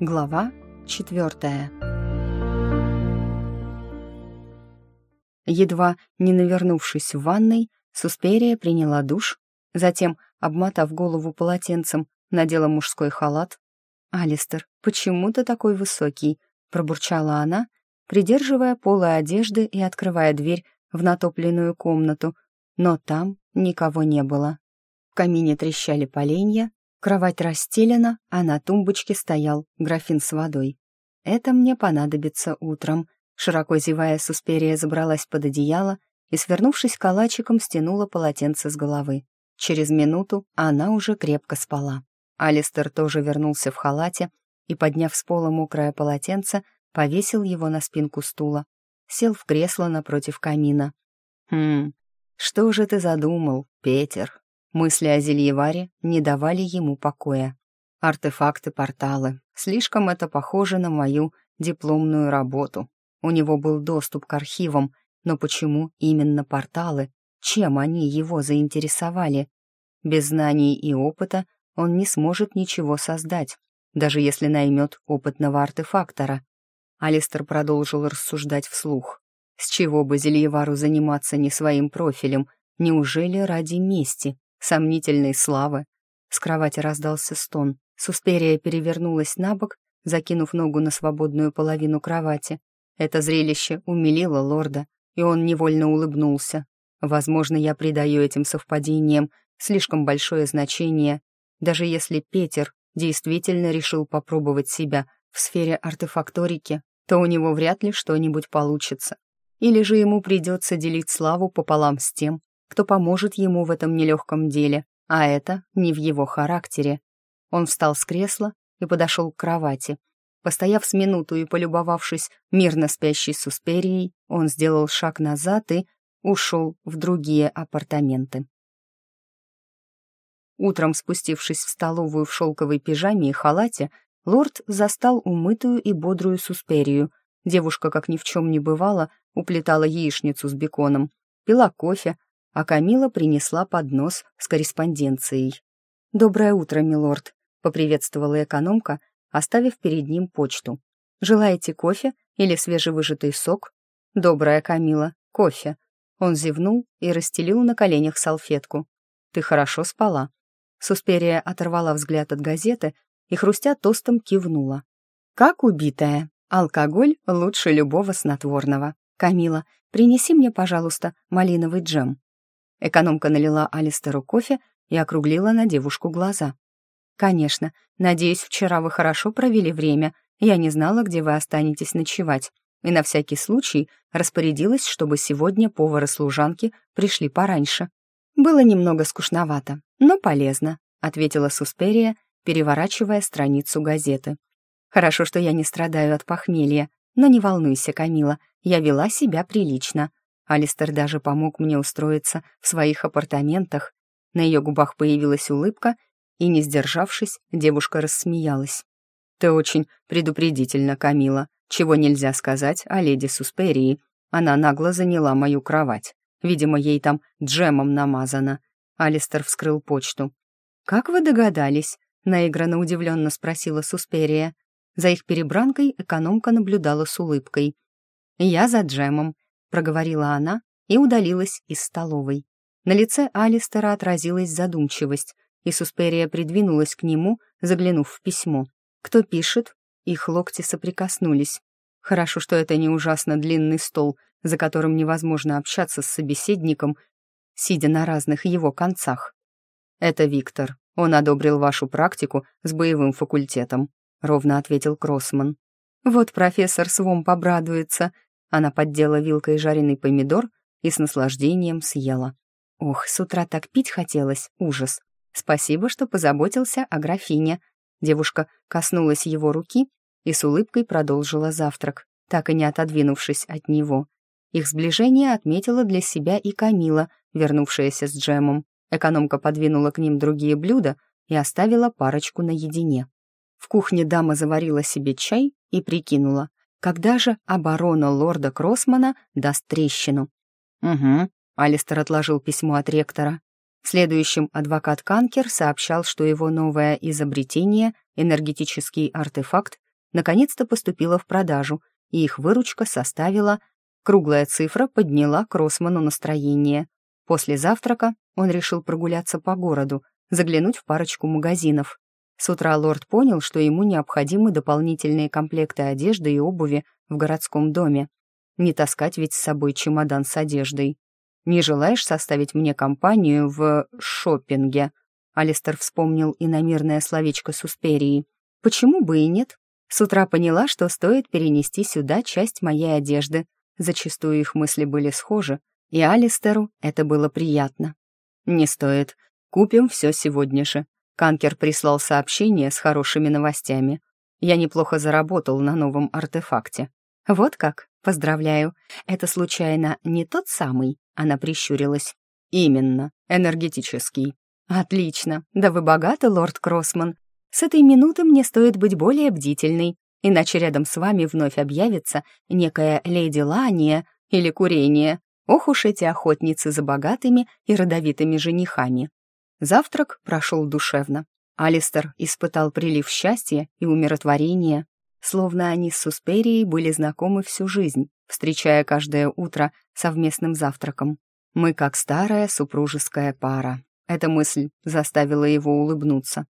Глава четвертая. Едва не навернувшись в ванной, Сусперия приняла душ, затем, обмотав голову полотенцем, надела мужской халат. «Алистер, почему ты такой высокий?» — пробурчала она, придерживая полы одежды и открывая дверь в натопленную комнату, но там никого не было. В камине трещали поленья, Кровать расстелена, а на тумбочке стоял графин с водой. «Это мне понадобится утром», — широко зевая, Сусперия забралась под одеяло и, свернувшись калачиком, стянула полотенце с головы. Через минуту она уже крепко спала. Алистер тоже вернулся в халате и, подняв с пола мокрое полотенце, повесил его на спинку стула. Сел в кресло напротив камина. «Хм, что же ты задумал, Петер?» Мысли о Зельеваре не давали ему покоя. Артефакты-порталы. Слишком это похоже на мою дипломную работу. У него был доступ к архивам, но почему именно порталы? Чем они его заинтересовали? Без знаний и опыта он не сможет ничего создать, даже если наймет опытного артефактора. Алистер продолжил рассуждать вслух. С чего бы Зельевару заниматься не своим профилем? Неужели ради мести? Сомнительной славы. С кровати раздался стон. Сусперия перевернулась на бок, закинув ногу на свободную половину кровати. Это зрелище умилило лорда, и он невольно улыбнулся. Возможно, я придаю этим совпадениям слишком большое значение, даже если Петер действительно решил попробовать себя в сфере артефакторики, то у него вряд ли что-нибудь получится. Или же ему придется делить славу пополам с тем, кто поможет ему в этом нелегком деле, а это не в его характере. Он встал с кресла и подошел к кровати. Постояв с минуту и полюбовавшись мирно спящей Сусперией, он сделал шаг назад и ушел в другие апартаменты. Утром, спустившись в столовую в шелковой пижаме и халате, лорд застал умытую и бодрую Сусперию. Девушка, как ни в чем не бывало, уплетала яичницу с беконом, пила кофе, а Камила принесла поднос с корреспонденцией. «Доброе утро, милорд», — поприветствовала экономка, оставив перед ним почту. «Желаете кофе или свежевыжатый сок?» «Добрая Камила, кофе». Он зевнул и расстелил на коленях салфетку. «Ты хорошо спала?» Сусперия оторвала взгляд от газеты и, хрустя тостом, кивнула. «Как убитая. Алкоголь лучше любого снотворного. Камила, принеси мне, пожалуйста, малиновый джем». Экономка налила Алистеру кофе и округлила на девушку глаза. «Конечно. Надеюсь, вчера вы хорошо провели время. Я не знала, где вы останетесь ночевать. И на всякий случай распорядилась, чтобы сегодня повар и служанки пришли пораньше. Было немного скучновато, но полезно», — ответила Сусперия, переворачивая страницу газеты. «Хорошо, что я не страдаю от похмелья. Но не волнуйся, Камила, я вела себя прилично. Алистер даже помог мне устроиться в своих апартаментах. На ее губах появилась улыбка, и, не сдержавшись, девушка рассмеялась. «Ты очень предупредительна, Камила, чего нельзя сказать о леди Сусперии. Она нагло заняла мою кровать. Видимо, ей там джемом намазано». Алистер вскрыл почту. «Как вы догадались?» — наигранно удивленно спросила Сусперия. За их перебранкой экономка наблюдала с улыбкой. «Я за джемом», — проговорила она и удалилась из столовой. На лице Алистера отразилась задумчивость, и Сусперия придвинулась к нему, заглянув в письмо. «Кто пишет?» Их локти соприкоснулись. Хорошо, что это не ужасно длинный стол, за которым невозможно общаться с собеседником, сидя на разных его концах. «Это Виктор. Он одобрил вашу практику с боевым факультетом», — ровно ответил Кроссман. «Вот профессор Свом обрадуется», она поддела вилкой жареный помидор и с наслаждением съела. Ох, с утра так пить хотелось, ужас. Спасибо, что позаботился о графине. Девушка коснулась его руки и с улыбкой продолжила завтрак, так и не отодвинувшись от него. Их сближение отметила для себя и Камила, вернувшаяся с джемом. Экономка подвинула к ним другие блюда и оставила парочку наедине. В кухне дама заварила себе чай и прикинула, когда же оборона лорда Кроссмана даст трещину? Угу, Алистер отложил письмо от ректора. Следующим адвокат Канкер сообщал, что его новое изобретение, энергетический артефакт, наконец-то поступила в продажу, и их выручка составила... Круглая цифра подняла Кроссману настроение. После завтрака он решил прогуляться по городу, заглянуть в парочку магазинов. С утра лорд понял, что ему необходимы дополнительные комплекты одежды и обуви в городском доме. Не таскать ведь с собой чемодан с одеждой. «Не желаешь составить мне компанию в шопинге?» Алистер вспомнил иномирное словечко Сусперии. «Почему бы и нет? С утра поняла, что стоит перенести сюда часть моей одежды. Зачастую их мысли были схожи, и Алистеру это было приятно. «Не стоит. Купим все сегодня же». Канкер прислал сообщение с хорошими новостями. Я неплохо заработал на новом артефакте. «Вот как? Поздравляю. Это, случайно, не тот самый?» Она прищурилась. «Именно. Энергетический». «Отлично. Да вы богаты, лорд Кроссман. С этой минуты мне стоит быть более бдительной, иначе рядом с вами вновь объявится некая леди Лания или курение. Ох уж эти охотницы за богатыми и родовитыми женихами. Завтрак прошел душевно. Алистер испытал прилив счастья и умиротворения, словно они с Сусперией были знакомы всю жизнь, встречая каждое утро совместным завтраком. Мы как старая супружеская пара. Эта мысль заставила его улыбнуться.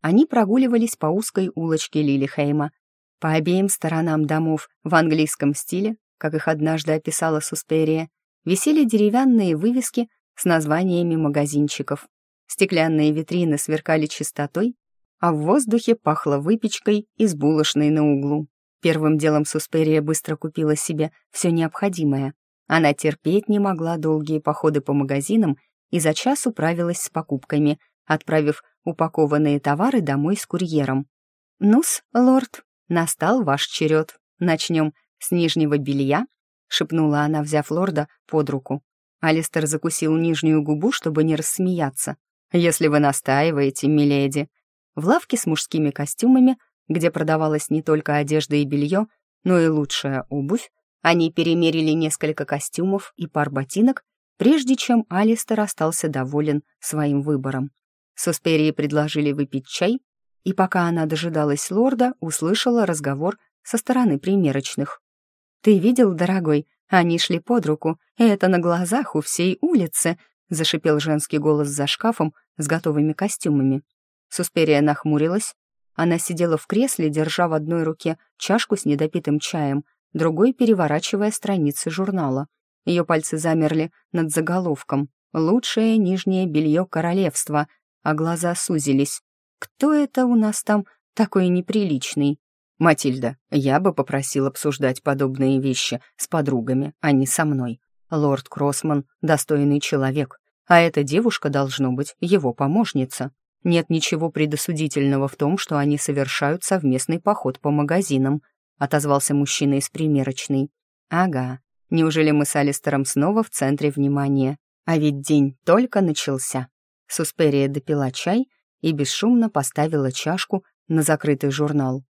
Они прогуливались по узкой улочке Лилихейма. По обеим сторонам домов в английском стиле как их однажды описала Сусперия, висели деревянные вывески с названиями магазинчиков. Стеклянные витрины сверкали чистотой, а в воздухе пахло выпечкой из булочной на углу. Первым делом Сусперия быстро купила себе все необходимое. Она терпеть не могла долгие походы по магазинам и за час управилась с покупками, отправив упакованные товары домой с курьером. «Ну-с, лорд, настал ваш черед. Начнем с нижнего белья?» — шепнула она, взяв лорда под руку. Алистер закусил нижнюю губу, чтобы не рассмеяться. «Если вы настаиваете, миледи». В лавке с мужскими костюмами, где продавалась не только одежда и белье, но и лучшая обувь, они перемерили несколько костюмов и пар ботинок, прежде чем Алистер остался доволен своим выбором. Сусперии предложили выпить чай, и пока она дожидалась лорда, услышала разговор со стороны примерочных. «Ты видел, дорогой, они шли под руку, и это на глазах у всей улицы», зашипел женский голос за шкафом с готовыми костюмами. Сусперия нахмурилась. Она сидела в кресле, держа в одной руке чашку с недопитым чаем, другой переворачивая страницы журнала. Ее пальцы замерли над заголовком «Лучшее нижнее белье королевства», а глаза сузились. «Кто это у нас там такой неприличный?» «Матильда, я бы попросил обсуждать подобные вещи с подругами, а не со мной. Лорд Кроссман — достойный человек, а эта девушка должно быть его помощница. Нет ничего предосудительного в том, что они совершают совместный поход по магазинам», — отозвался мужчина из примерочной. «Ага, неужели мы с Алистером снова в центре внимания? А ведь день только начался». Сусперия допила чай и бесшумно поставила чашку на закрытый журнал.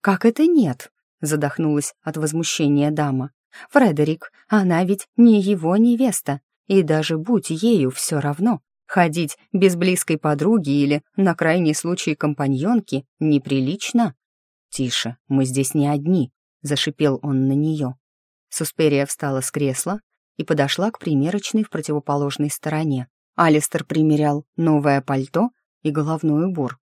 «Как это нет?» — задохнулась от возмущения дама. «Фредерик, она ведь не его невеста, и даже будь ею все равно, ходить без близкой подруги или, на крайний случай, компаньонки неприлично». «Тише, мы здесь не одни», — зашипел он на нее. Сусперия встала с кресла и подошла к примерочной в противоположной стороне. Алистер примерял новое пальто и головной убор.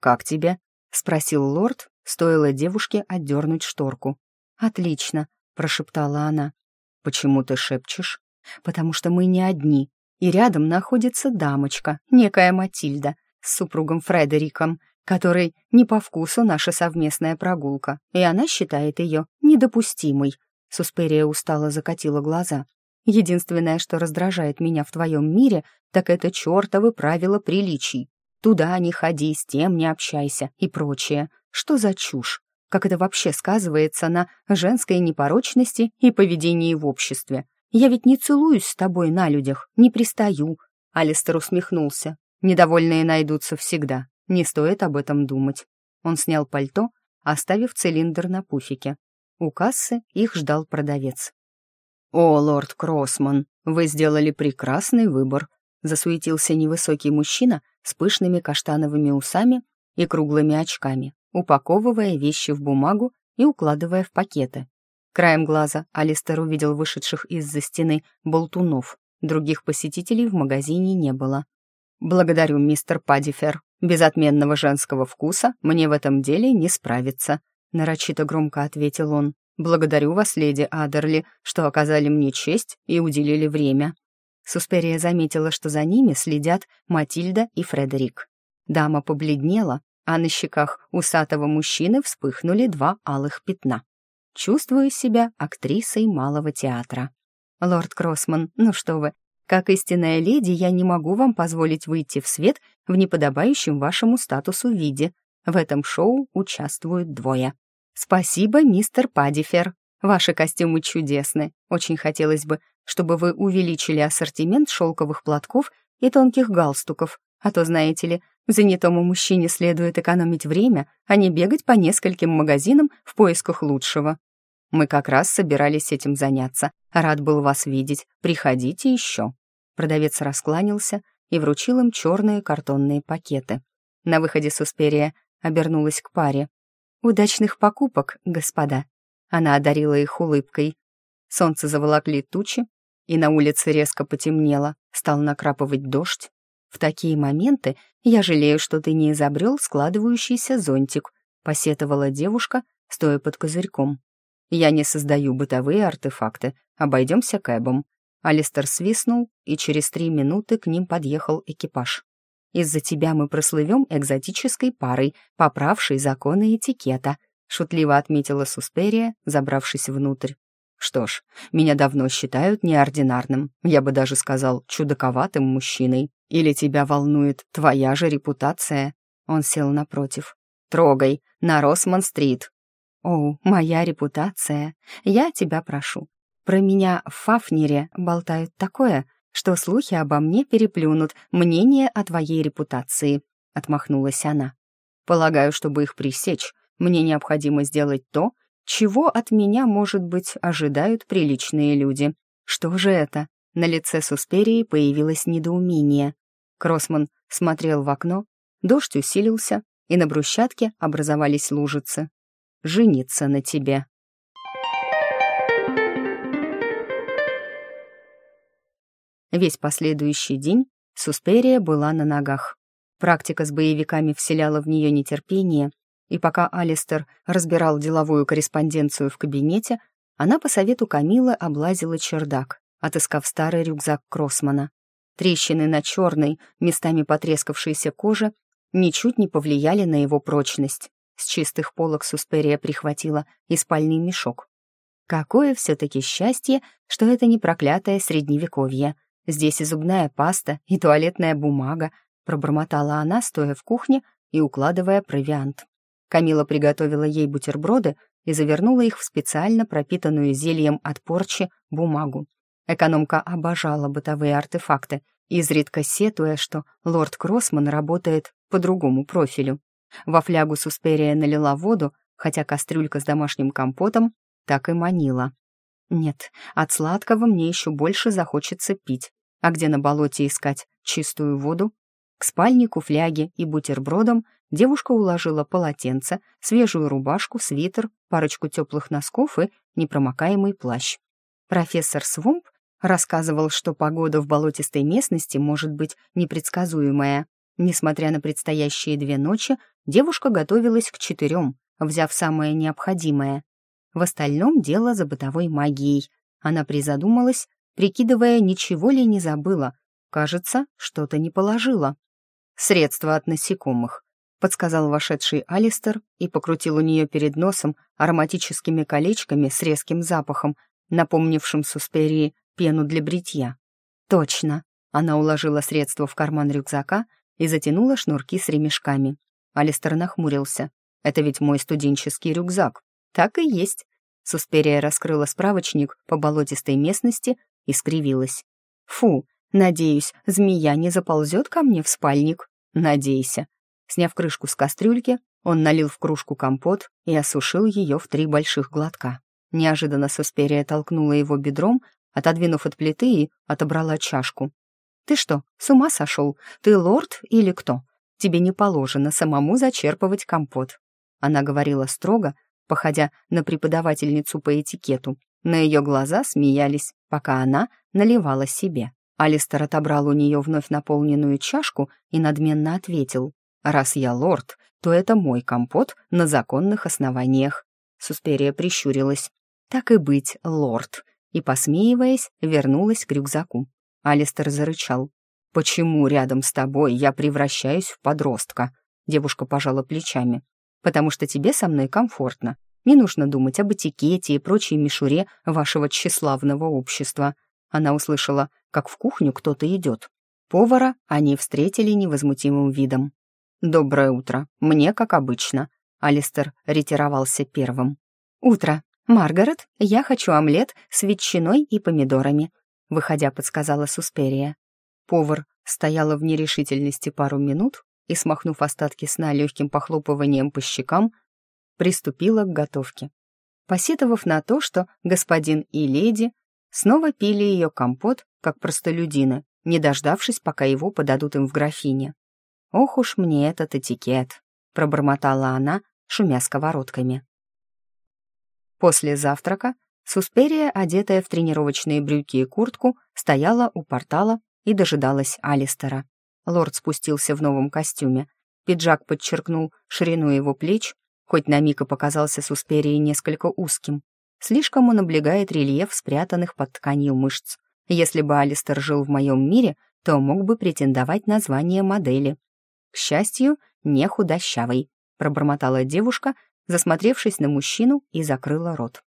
«Как тебе?» — спросил лорд, Стоило девушке отдернуть шторку. «Отлично», — прошептала она. «Почему ты шепчешь?» «Потому что мы не одни, и рядом находится дамочка, некая Матильда, с супругом Фредериком, которой не по вкусу наша совместная прогулка, и она считает ее недопустимой». Сусперия устало закатила глаза. «Единственное, что раздражает меня в твоем мире, так это чертовы правила приличий. Туда не ходи, с тем не общайся и прочее. Что за чушь? Как это вообще сказывается на женской непорочности и поведении в обществе? Я ведь не целуюсь с тобой на людях, не пристаю. Алистер усмехнулся. Недовольные найдутся всегда. Не стоит об этом думать. Он снял пальто, оставив цилиндр на пуфике. У кассы их ждал продавец. «О, лорд Кроссман, вы сделали прекрасный выбор», засуетился невысокий мужчина с пышными каштановыми усами и круглыми очками. Упаковывая вещи в бумагу и укладывая в пакеты. Краем глаза Алистер увидел вышедших из-за стены болтунов. Других посетителей в магазине не было. «Благодарю, мистер Паддифер. Без отменного женского вкуса мне в этом деле не справиться», — нарочито громко ответил он. «Благодарю вас, леди Адерли, что оказали мне честь и уделили время». Сусперия заметила, что за ними следят Матильда и Фредерик. Дама побледнела, а на щеках усатого мужчины вспыхнули два алых пятна. Чувствую себя актрисой малого театра. Лорд Кроссман, ну что вы, как истинная леди я не могу вам позволить выйти в свет в неподобающем вашему статусу виде. В этом шоу участвуют двое. Спасибо, мистер Падифер. Ваши костюмы чудесны. Очень хотелось бы, чтобы вы увеличили ассортимент шелковых платков и тонких галстуков. А то, знаете ли, занятому мужчине следует экономить время, а не бегать по нескольким магазинам в поисках лучшего. Мы как раз собирались этим заняться. Рад был вас видеть. Приходите еще». Продавец раскланялся и вручил им черные картонные пакеты. На выходе Суспирия обернулась к паре. «Удачных покупок, господа!» Она одарила их улыбкой. Солнце заволокли тучи, и на улице резко потемнело, стал накрапывать дождь. В такие моменты я жалею, что ты не изобрел складывающийся зонтик, посетовала девушка, стоя под козырьком. Я не создаю бытовые артефакты, обойдемся кэбом. Алистер свистнул, и через три минуты к ним подъехал экипаж. «Из-за тебя мы прослывем экзотической парой, поправшей законы этикета», шутливо отметила Сусперия, забравшись внутрь. «Что ж, меня давно считают неординарным, я бы даже сказал, чудаковатым мужчиной. Или тебя волнует твоя же репутация?» Он сел напротив. «Трогай, на Росман-стрит». «О, моя репутация. Я тебя прошу. Про меня в Фафнере болтают такое, что слухи обо мне переплюнут мнение о твоей репутации», — отмахнулась она. «Полагаю, чтобы их пресечь, мне необходимо сделать то, чего от меня, может быть, ожидают приличные люди. Что же это?» На лице Сусперии появилось недоумение. Кроссман смотрел в окно, дождь усилился, и на брусчатке образовались лужицы. «Жениться на тебе». Весь последующий день Сусперия была на ногах. Практика с боевиками вселяла в нее нетерпение, и пока Алистер разбирал деловую корреспонденцию в кабинете, она по совету Камилы облазила чердак, отыскав старый рюкзак Кроссмана. Трещины на черной, местами потрескавшейся коже ничуть не повлияли на его прочность. С чистых полок Сусперия прихватила и спальный мешок. Какое все-таки счастье, что это не проклятое средневековье. Здесь и зубная паста, и туалетная бумага, пробормотала она, стоя в кухне и укладывая провиант. Камила приготовила ей бутерброды и завернула их в специально пропитанную зельем от порчи бумагу. Экономка обожала бытовые артефакты, изредка сетуя, что лорд Кроссман работает по другому профилю. Во флягу Сусперия налила воду, хотя кастрюлька с домашним компотом так и манила. Нет, от сладкого мне еще больше захочется пить. А где на болоте искать чистую воду? К спальнику, фляге и бутербродам девушка уложила полотенце, свежую рубашку, свитер, парочку теплых носков и непромокаемый плащ. Профессор Свомп рассказывал, что погода в болотистой местности может быть непредсказуемая. Несмотря на предстоящие две ночи, девушка готовилась к четырем, взяв самое необходимое. В остальном дело за бытовой магией. Она призадумалась, прикидывая, ничего ли не забыла. Кажется, что-то не положила. «Средства от насекомых», — подсказал вошедший Алистер и покрутил у нее перед носом ароматическими колечками с резким запахом, напомнившим Сусперии пену для бритья. Точно. Она уложила средство в карман рюкзака и затянула шнурки с ремешками. Алистер нахмурился. «Это ведь мой студенческий рюкзак». «Так и есть». Сусперия раскрыла справочник по болотистой местности и скривилась. «Фу, надеюсь, змея не заползет ко мне в спальник?» «Надейся». Сняв крышку с кастрюльки, он налил в кружку компот и осушил ее в три больших глотка. Неожиданно Сусперия толкнула его бедром, отодвинув от плиты и отобрала чашку. «Ты что, с ума сошел? Ты лорд или кто? Тебе не положено самому зачерпывать компот». Она говорила строго, походя на преподавательницу по этикету. На ее глаза смеялись, пока она наливала себе. Алистер отобрал у нее вновь наполненную чашку и надменно ответил. «Раз я лорд, то это мой компот на законных основаниях». Суспирия прищурилась. «Так и быть, лорд», и, посмеиваясь, вернулась к рюкзаку. Алистер зарычал. «Почему рядом с тобой я превращаюсь в подростка?» Девушка пожала плечами. «Потому что тебе со мной комфортно. Не нужно думать об этикете и прочей мишуре вашего тщеславного общества». Она услышала, как в кухню кто-то идет. Повара они встретили невозмутимым видом. «Доброе утро. Мне как обычно». Алистер ретировался первым. «Утро. Маргарет, я хочу омлет с ветчиной и помидорами», выходя, подсказала Сусперия. Повар стояла в нерешительности пару минут и, смахнув остатки сна легким похлопыванием по щекам, приступила к готовке. Посетовав на то, что господин и леди снова пили ее компот, как простолюдины, не дождавшись, пока его подадут им в графине. «Ох уж мне этот этикет», — пробормотала она, шумя сковородками. После завтрака Сусперия, одетая в тренировочные брюки и куртку, стояла у портала и дожидалась Алистера. Лорд спустился в новом костюме. Пиджак подчеркнул ширину его плеч, хоть на миг и показался Сусперии несколько узким. Слишком он облегает рельеф спрятанных под тканью мышц. Если бы Алистер жил в моем мире, то мог бы претендовать на звание модели. К счастью, не худощавый, пробормотала девушка, засмотревшись на мужчину и закрыла рот.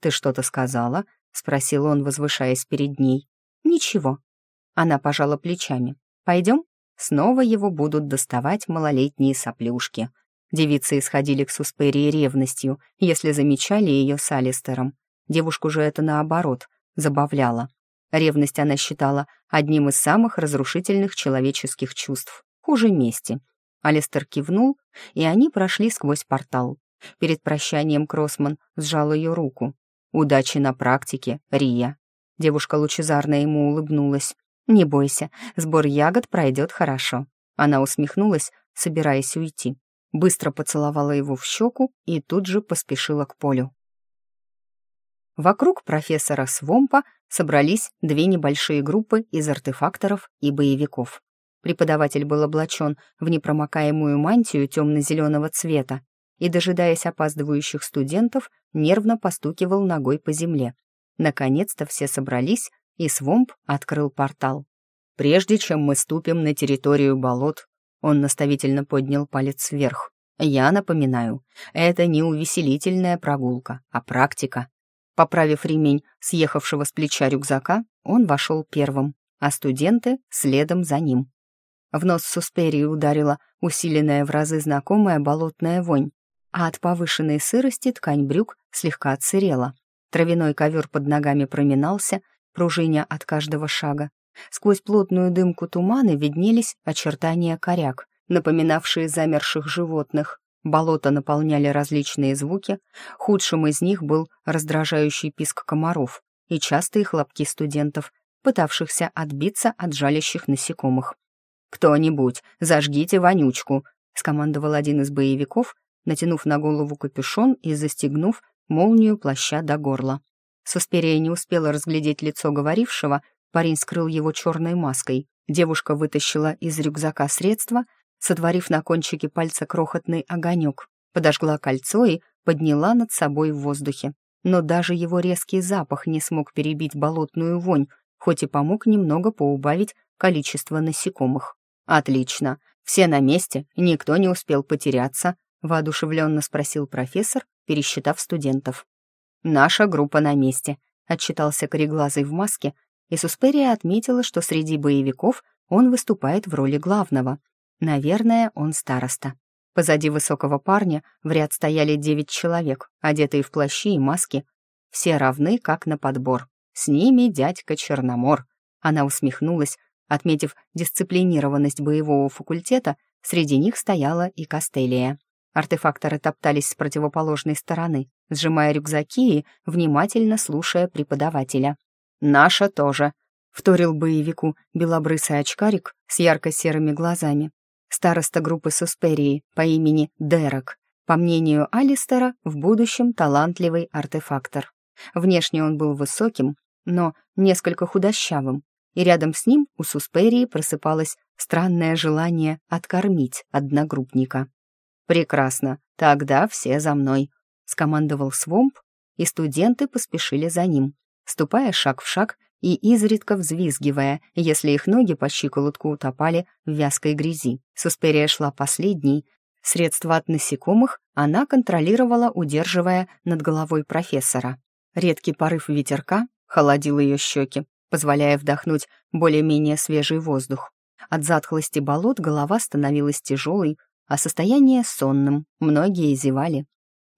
«Ты что-то сказала?» — спросил он, возвышаясь перед ней. «Ничего». Она пожала плечами. «Пойдем?» Снова его будут доставать малолетние соплюшки. Девицы исходили к Сусперии ревностью, если замечали ее с Алистером. Девушку же это, наоборот, забавляло. Ревность она считала одним из самых разрушительных человеческих чувств, хуже мести. Алистер кивнул, и они прошли сквозь портал. Перед прощанием Кроссман сжал ее руку. «Удачи на практике, Рия». Девушка лучезарно ему улыбнулась. «Не бойся, сбор ягод пройдет хорошо». Она усмехнулась, собираясь уйти. Быстро поцеловала его в щеку и тут же поспешила к полю. Вокруг профессора Свомпа собрались две небольшие группы из артефакторов и боевиков. Преподаватель был облачен в непромокаемую мантию темно-зеленого цвета и, дожидаясь опаздывающих студентов, нервно постукивал ногой по земле. Наконец-то все собрались, и Свомп открыл портал. «Прежде чем мы ступим на территорию болот», он наставительно поднял палец вверх. «Я напоминаю, это не увеселительная прогулка, а практика». Поправив ремень съехавшего с плеча рюкзака, он вошел первым, а студенты следом за ним. В нос Сусперии ударила усиленная в разы знакомая болотная вонь, а от повышенной сырости ткань брюк слегка отсырела. Травяной ковер под ногами проминался, пружиня от каждого шага. Сквозь плотную дымку тумана виднелись очертания коряк, напоминавшие замерших животных. Болото наполняли различные звуки, худшим из них был раздражающий писк комаров и частые хлопки студентов, пытавшихся отбиться от жалящих насекомых. «Кто-нибудь, зажгите вонючку!» — скомандовал один из боевиков, натянув на голову капюшон и застегнув молнию плаща до горла. Суспирия не успела разглядеть лицо говорившего, парень скрыл его черной маской. Девушка вытащила из рюкзака средства, сотворив на кончике пальца крохотный огонек, подожгла кольцо и подняла над собой в воздухе. Но даже его резкий запах не смог перебить болотную вонь, хоть и помог немного поубавить количество насекомых. «Отлично, все на месте, никто не успел потеряться», воодушевленно спросил профессор, пересчитав студентов. «Наша группа на месте», — отчитался кореглазый в маске, и Сусперия отметила, что среди боевиков он выступает в роли главного. Наверное, он староста. Позади высокого парня в ряд стояли девять человек, одетые в плащи и маски. Все равны, как на подбор. С ними дядька Черномор. Она усмехнулась, отметив дисциплинированность боевого факультета, среди них стояла и Кастелия. Артефакторы топтались с противоположной стороны, сжимая рюкзаки и внимательно слушая преподавателя. «Наша тоже», — вторил боевику белобрысый очкарик с ярко-серыми глазами. Староста группы Сусперии по имени Дерек. По мнению Алистера, в будущем талантливый артефактор. Внешне он был высоким, но несколько худощавым, и рядом с ним у Сусперии просыпалось странное желание откормить одногруппника. «Прекрасно, тогда все за мной», — скомандовал Свомп, и студенты поспешили за ним, ступая шаг в шаг и изредка взвизгивая, если их ноги по щиколотку утопали в вязкой грязи. Сусперия шла последней. Средства от насекомых она контролировала, удерживая над головой профессора. Редкий порыв ветерка холодил ее щеки, позволяя вдохнуть более-менее свежий воздух. От затхлости болот голова становилась тяжелой, а состояние сонным, многие зевали.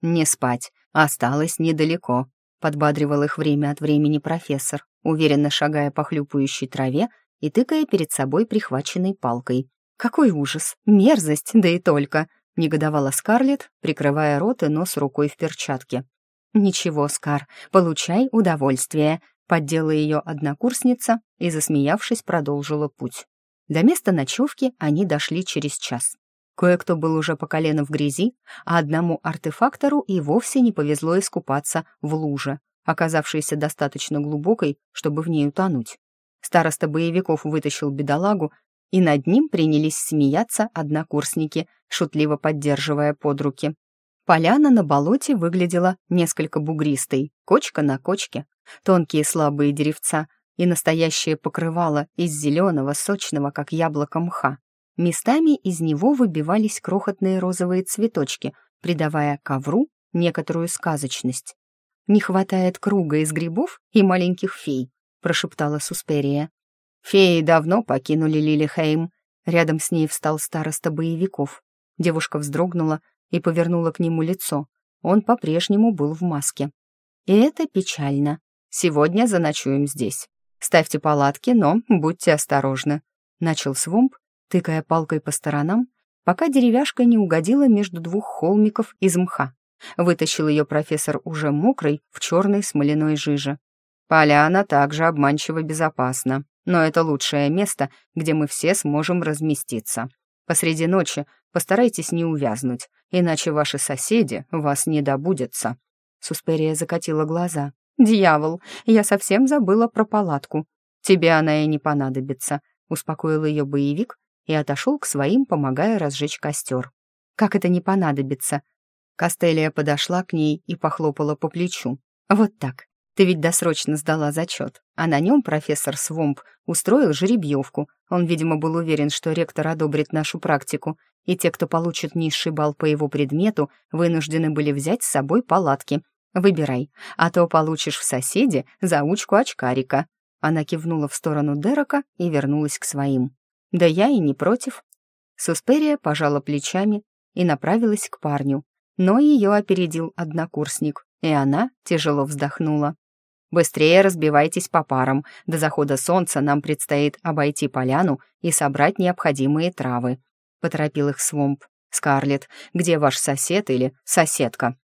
«Не спать, осталось недалеко», — подбадривал их время от времени профессор, уверенно шагая по хлюпающей траве и тыкая перед собой прихваченной палкой. «Какой ужас! Мерзость, да и только!» — негодовала Скарлетт, прикрывая рот и нос рукой в перчатке. «Ничего, Скар, получай удовольствие», — поддела ее однокурсница и, засмеявшись, продолжила путь. До места ночевки они дошли через час. Кое-кто был уже по колено в грязи, а одному артефактору и вовсе не повезло искупаться в луже, оказавшейся достаточно глубокой, чтобы в ней утонуть. Староста боевиков вытащил бедолагу, и над ним принялись смеяться однокурсники, шутливо поддерживая под руки. Поляна на болоте выглядела несколько бугристой, кочка на кочке, тонкие слабые деревца и настоящее покрывало из зеленого, сочного, как яблоко мха. Местами из него выбивались крохотные розовые цветочки, придавая ковру некоторую сказочность. «Не хватает круга из грибов и маленьких фей», — прошептала Сусперия. «Феи давно покинули Лилихейм». Рядом с ней встал староста боевиков. Девушка вздрогнула и повернула к нему лицо. Он по-прежнему был в маске. «И это печально. Сегодня заночуем здесь. Ставьте палатки, но будьте осторожны», — начал Свомп, тыкая палкой по сторонам, пока деревяшка не угодила между двух холмиков из мха. Вытащил ее профессор уже мокрой в черной смоляной жиже. «Поляна также обманчиво безопасна, но это лучшее место, где мы все сможем разместиться. Посреди ночи постарайтесь не увязнуть, иначе ваши соседи вас не добудятся». Сусперия закатила глаза. «Дьявол, я совсем забыла про палатку. Тебе она и не понадобится», — успокоил ее боевик и отошел к своим, помогая разжечь костер. «Как это не понадобится?» Костелия подошла к ней и похлопала по плечу. «Вот так. Ты ведь досрочно сдала зачет, а на нем профессор Свомп устроил жеребьевку. Он, видимо, был уверен, что ректор одобрит нашу практику, и те, кто получит низший балл по его предмету, вынуждены были взять с собой палатки, Выбирай, а то получишь в соседе заучку очкарика». Она кивнула в сторону Дерека и вернулась к своим. «Да я и не против». Сусперия пожала плечами и направилась к парню, но ее опередил однокурсник, и она тяжело вздохнула. «Быстрее разбивайтесь по парам. До захода солнца нам предстоит обойти поляну и собрать необходимые травы», — поторопил их Свомп. «Скарлетт, где ваш сосед или соседка?»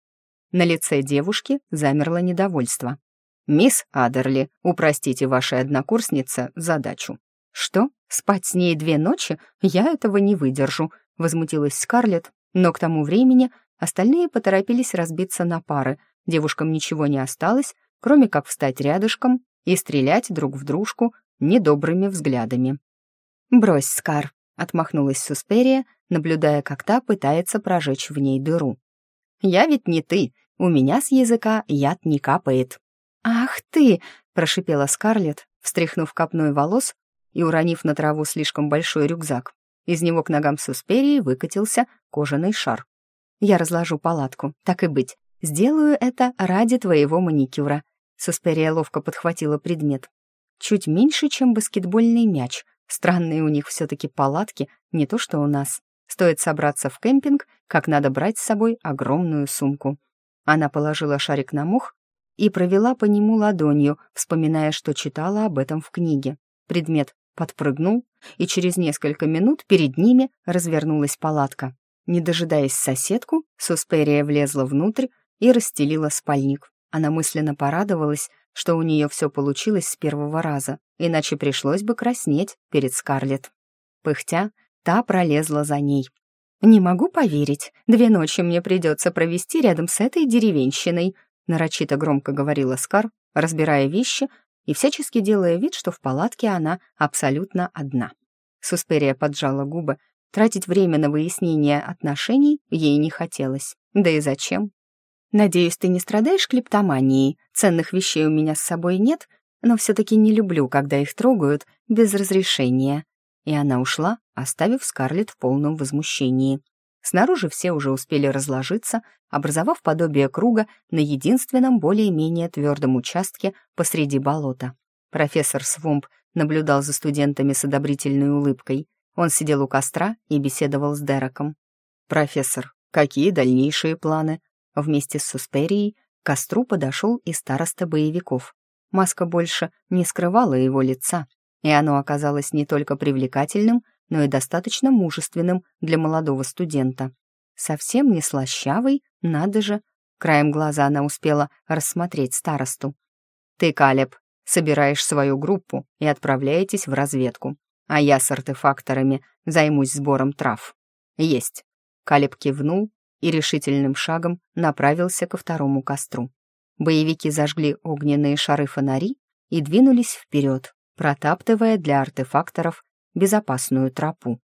На лице девушки замерло недовольство. «Мисс Адерли, упростите вашей однокурснице задачу». «Что? Спать с ней две ночи? Я этого не выдержу», — возмутилась Скарлетт, но к тому времени остальные поторопились разбиться на пары. Девушкам ничего не осталось, кроме как встать рядышком и стрелять друг в дружку недобрыми взглядами. «Брось, Скар», — отмахнулась Сусперия, наблюдая, как та пытается прожечь в ней дыру. «Я ведь не ты, у меня с языка яд не капает». «Ах ты!» — прошипела Скарлетт, встряхнув копной волос и уронив на траву слишком большой рюкзак. Из него к ногам Сусперии выкатился кожаный шар. «Я разложу палатку, так и быть. Сделаю это ради твоего маникюра». Сусперия ловко подхватила предмет. Чуть меньше, чем баскетбольный мяч. Странные у них все-таки палатки, не то что у нас. Стоит собраться в кемпинг, как надо брать с собой огромную сумку. Она положила шарик на мух и провела по нему ладонью, вспоминая, что читала об этом в книге. Предмет подпрыгнул, и через несколько минут перед ними развернулась палатка. Не дожидаясь соседку, Сусперия влезла внутрь и расстелила спальник. Она мысленно порадовалась, что у нее все получилось с первого раза, иначе пришлось бы краснеть перед Скарлетт. Пыхтя, та пролезла за ней. «Не могу поверить. Две ночи мне придется провести рядом с этой деревенщиной», нарочито громко говорила Скар, разбирая вещи и всячески делая вид, что в палатке она абсолютно одна. Сусперия поджала губы. Тратить время на выяснение отношений ей не хотелось. Да и зачем? «Надеюсь, ты не страдаешь клептоманией. Ценных вещей у меня с собой нет, но все-таки не люблю, когда их трогают без разрешения». И она ушла, оставив Скарлетт в полном возмущении. Снаружи все уже успели разложиться, образовав подобие круга на единственном более-менее твердом участке посреди болота. Профессор Свомп наблюдал за студентами с одобрительной улыбкой. Он сидел у костра и беседовал с Дереком. «Профессор, какие дальнейшие планы?» Вместе с Сусперией к костру подошел и староста боевиков. Маска больше не скрывала его лица, и оно оказалось не только привлекательным, но и достаточно мужественным для молодого студента. Совсем не слащавый, надо же. Краем глаза она успела рассмотреть старосту. «Ты, Калеб, собираешь свою группу и отправляетесь в разведку, а я с артефакторами займусь сбором трав». «Есть». Калеб кивнул и решительным шагом направился ко второму костру. Боевики зажгли огненные шары-фонари и двинулись вперед, протаптывая для артефакторов безопасную тропу.